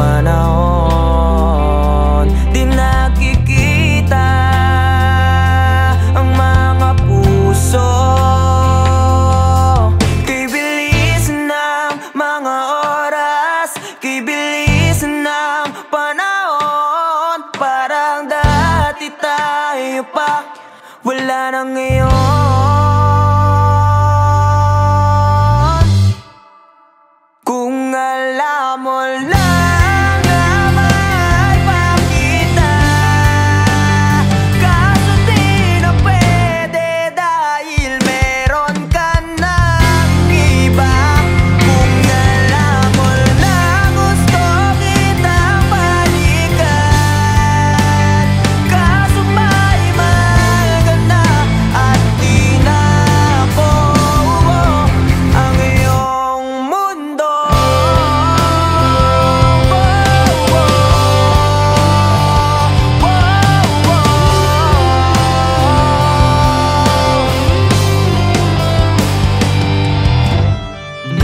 panahon. Di nakikita ang mga puso. Kay bilis ng mga oras. Kay ng panahon. Parang dati tayo pa. Wala nang ngayon.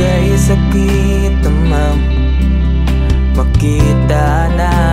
Ika'y sakit tamang Makita na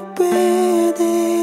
breathing